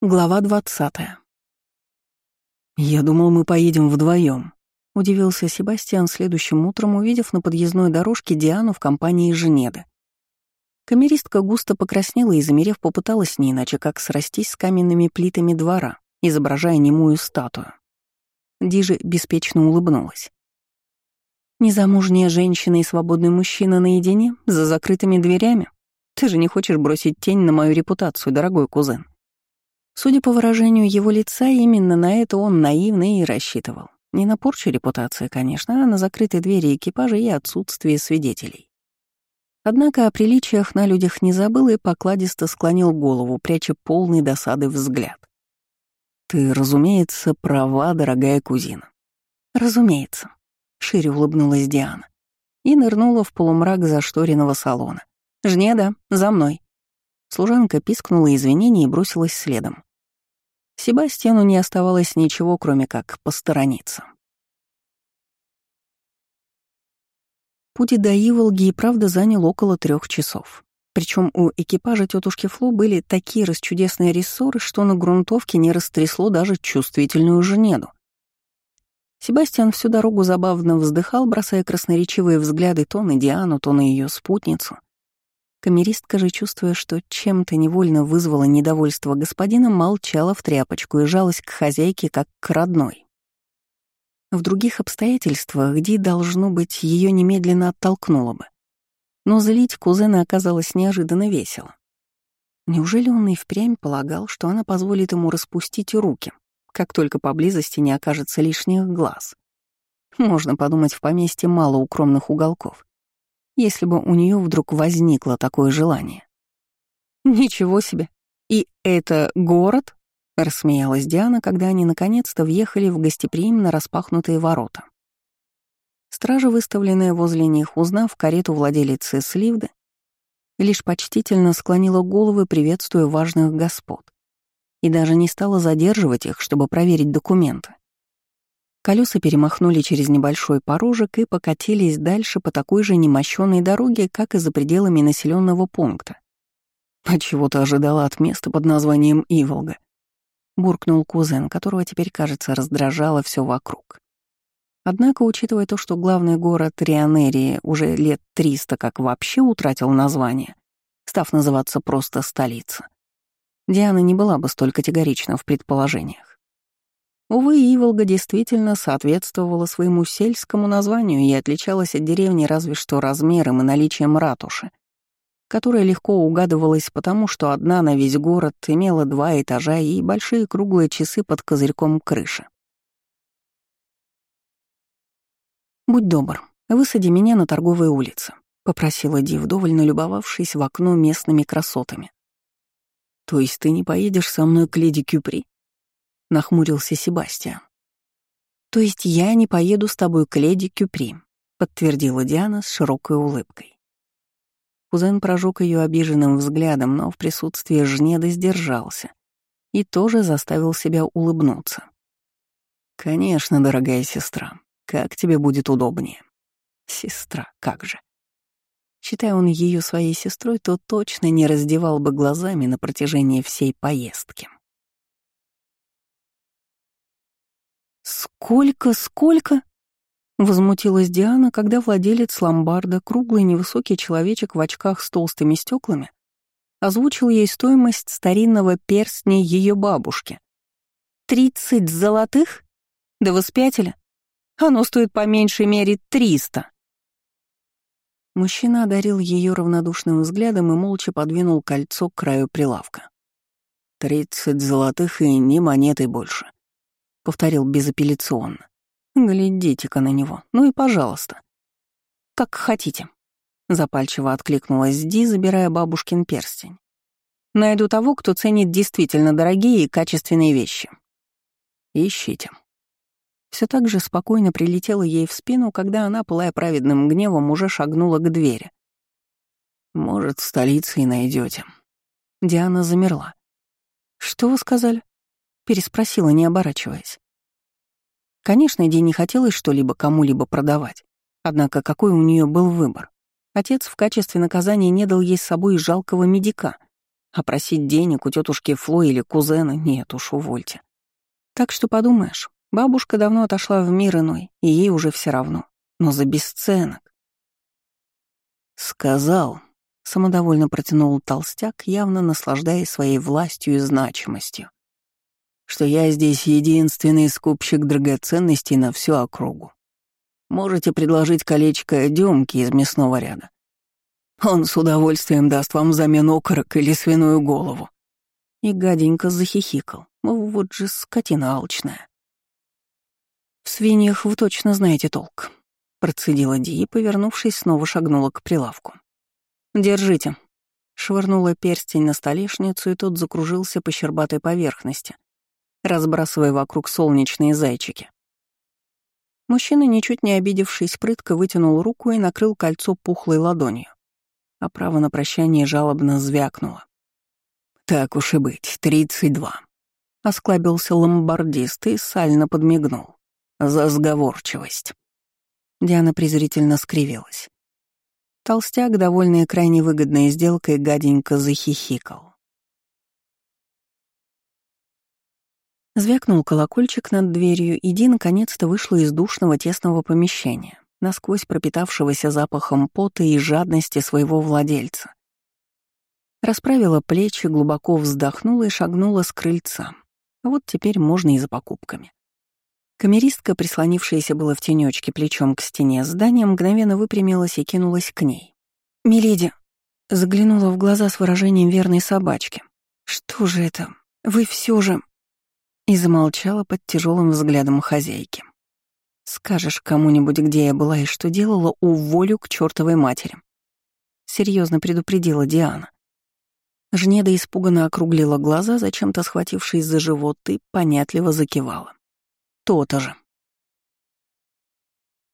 Глава двадцатая. «Я думал, мы поедем вдвоем, удивился Себастьян следующим утром, увидев на подъездной дорожке Диану в компании Женеды. Камеристка густо покраснела и, замерев, попыталась не иначе, как срастись с каменными плитами двора, изображая немую статую. Дижи беспечно улыбнулась. «Незамужняя женщина и свободный мужчина наедине, за закрытыми дверями? Ты же не хочешь бросить тень на мою репутацию, дорогой кузен?» Судя по выражению его лица, именно на это он наивно и рассчитывал. Не на порчу репутации, конечно, а на закрытые двери экипажа и отсутствие свидетелей. Однако о приличиях на людях не забыл и покладисто склонил голову, пряча полный досады взгляд. «Ты, разумеется, права, дорогая кузина». «Разумеется», — шире улыбнулась Диана и нырнула в полумрак зашторенного салона. «Жнеда, за мной». Служанка пискнула извинения и бросилась следом. Себастьяну не оставалось ничего, кроме как посторониться. Путь до Иволги и правда занял около трех часов. Причем у экипажа тетушки Фло были такие расчудесные рессоры, что на грунтовке не растрясло даже чувствительную женеду. Себастьян всю дорогу забавно вздыхал, бросая красноречивые взгляды то на Диану, то на ее спутницу. Камеристка же, чувствуя, что чем-то невольно вызвало недовольство господина, молчала в тряпочку и жалась к хозяйке как к родной. В других обстоятельствах Ди, должно быть, ее немедленно оттолкнуло бы. Но злить кузена оказалось неожиданно весело. Неужели он и впрямь полагал, что она позволит ему распустить руки, как только поблизости не окажется лишних глаз? Можно подумать, в поместье мало укромных уголков если бы у нее вдруг возникло такое желание. «Ничего себе! И это город?» — рассмеялась Диана, когда они наконец-то въехали в гостеприимно распахнутые ворота. Стража, выставленная возле них, узнав карету владелицы Сливды, лишь почтительно склонила головы, приветствуя важных господ, и даже не стала задерживать их, чтобы проверить документы. Колеса перемахнули через небольшой порожек и покатились дальше по такой же немощенной дороге, как и за пределами населенного пункта. «А чего ты ожидала от места под названием Иволга?» — буркнул кузен, которого теперь, кажется, раздражало все вокруг. Однако, учитывая то, что главный город Рионерии уже лет триста как вообще утратил название, став называться просто столица, Диана не была бы столь категорична в предположениях. Увы, Иволга действительно соответствовала своему сельскому названию и отличалась от деревни разве что размером и наличием ратуши, которая легко угадывалась потому, что одна на весь город имела два этажа и большие круглые часы под козырьком крыши. «Будь добр, высади меня на торговой улице», — попросила Ди, довольно любовавшись в окно местными красотами. «То есть ты не поедешь со мной к леди Кюпри?» — нахмурился Себастьян. «То есть я не поеду с тобой к леди Кюпри», — подтвердила Диана с широкой улыбкой. Кузен прожег ее обиженным взглядом, но в присутствии жнеда сдержался и тоже заставил себя улыбнуться. «Конечно, дорогая сестра, как тебе будет удобнее?» «Сестра, как же!» Считая он ее своей сестрой, то точно не раздевал бы глазами на протяжении всей поездки. «Сколько, сколько?» — возмутилась Диана, когда владелец ломбарда, круглый невысокий человечек в очках с толстыми стеклами, озвучил ей стоимость старинного перстня ее бабушки. «Тридцать золотых? Да вы спятили? Оно стоит по меньшей мере триста!» Мужчина одарил ее равнодушным взглядом и молча подвинул кольцо к краю прилавка. «Тридцать золотых и ни монеты больше повторил безапелляционно. Глядите-ка на него, ну и пожалуйста. Как хотите, запальчиво откликнулась Ди, забирая бабушкин перстень. Найду того, кто ценит действительно дорогие и качественные вещи. Ищите. Все так же спокойно прилетело ей в спину, когда она, пылая праведным гневом, уже шагнула к двери. «Может, в столице и найдете. Диана замерла. «Что вы сказали?» Переспросила, не оборачиваясь. Конечно, Ди не хотелось что-либо кому-либо продавать. Однако какой у нее был выбор? Отец в качестве наказания не дал ей с собой жалкого медика, А просить денег у тетушки Фло или кузена нет уж, увольте. Так что подумаешь, бабушка давно отошла в мир иной, и ей уже все равно. Но за бесценок. Сказал, самодовольно протянул толстяк, явно наслаждаясь своей властью и значимостью, что я здесь единственный скупщик драгоценностей на всю округу. Можете предложить колечко Демки из мясного ряда. Он с удовольствием даст вам взамен окорок или свиную голову. И гаденько захихикал. Вот же скотина алчная. «В свиньях вы точно знаете толк», — процедила Ди и, повернувшись, снова шагнула к прилавку. «Держите». Швырнула перстень на столешницу, и тот закружился по щербатой поверхности, разбрасывая вокруг солнечные зайчики. Мужчина, ничуть не обидевшись, прытко вытянул руку и накрыл кольцо пухлой ладонью. А право на прощание жалобно звякнуло. «Так уж и быть, тридцать два», — осклабился ломбардист и сально подмигнул. «За сговорчивость». Диана презрительно скривилась. Толстяк, довольный крайне выгодной сделкой, гаденько захихикал. Звякнул колокольчик над дверью, и Ди наконец-то вышла из душного тесного помещения, насквозь пропитавшегося запахом пота и жадности своего владельца. Расправила плечи, глубоко вздохнула и шагнула с крыльца. Вот теперь можно и за покупками. Камеристка, прислонившаяся было в тенечке плечом к стене здания, мгновенно выпрямилась и кинулась к ней. «Миледи!» — заглянула в глаза с выражением верной собачки. «Что же это? Вы все же...» И замолчала под тяжелым взглядом хозяйки. «Скажешь кому-нибудь, где я была и что делала, уволю к чертовой матери!» Серьезно предупредила Диана. Жнеда испуганно округлила глаза, зачем-то схватившись за живот, и понятливо закивала. То-то же.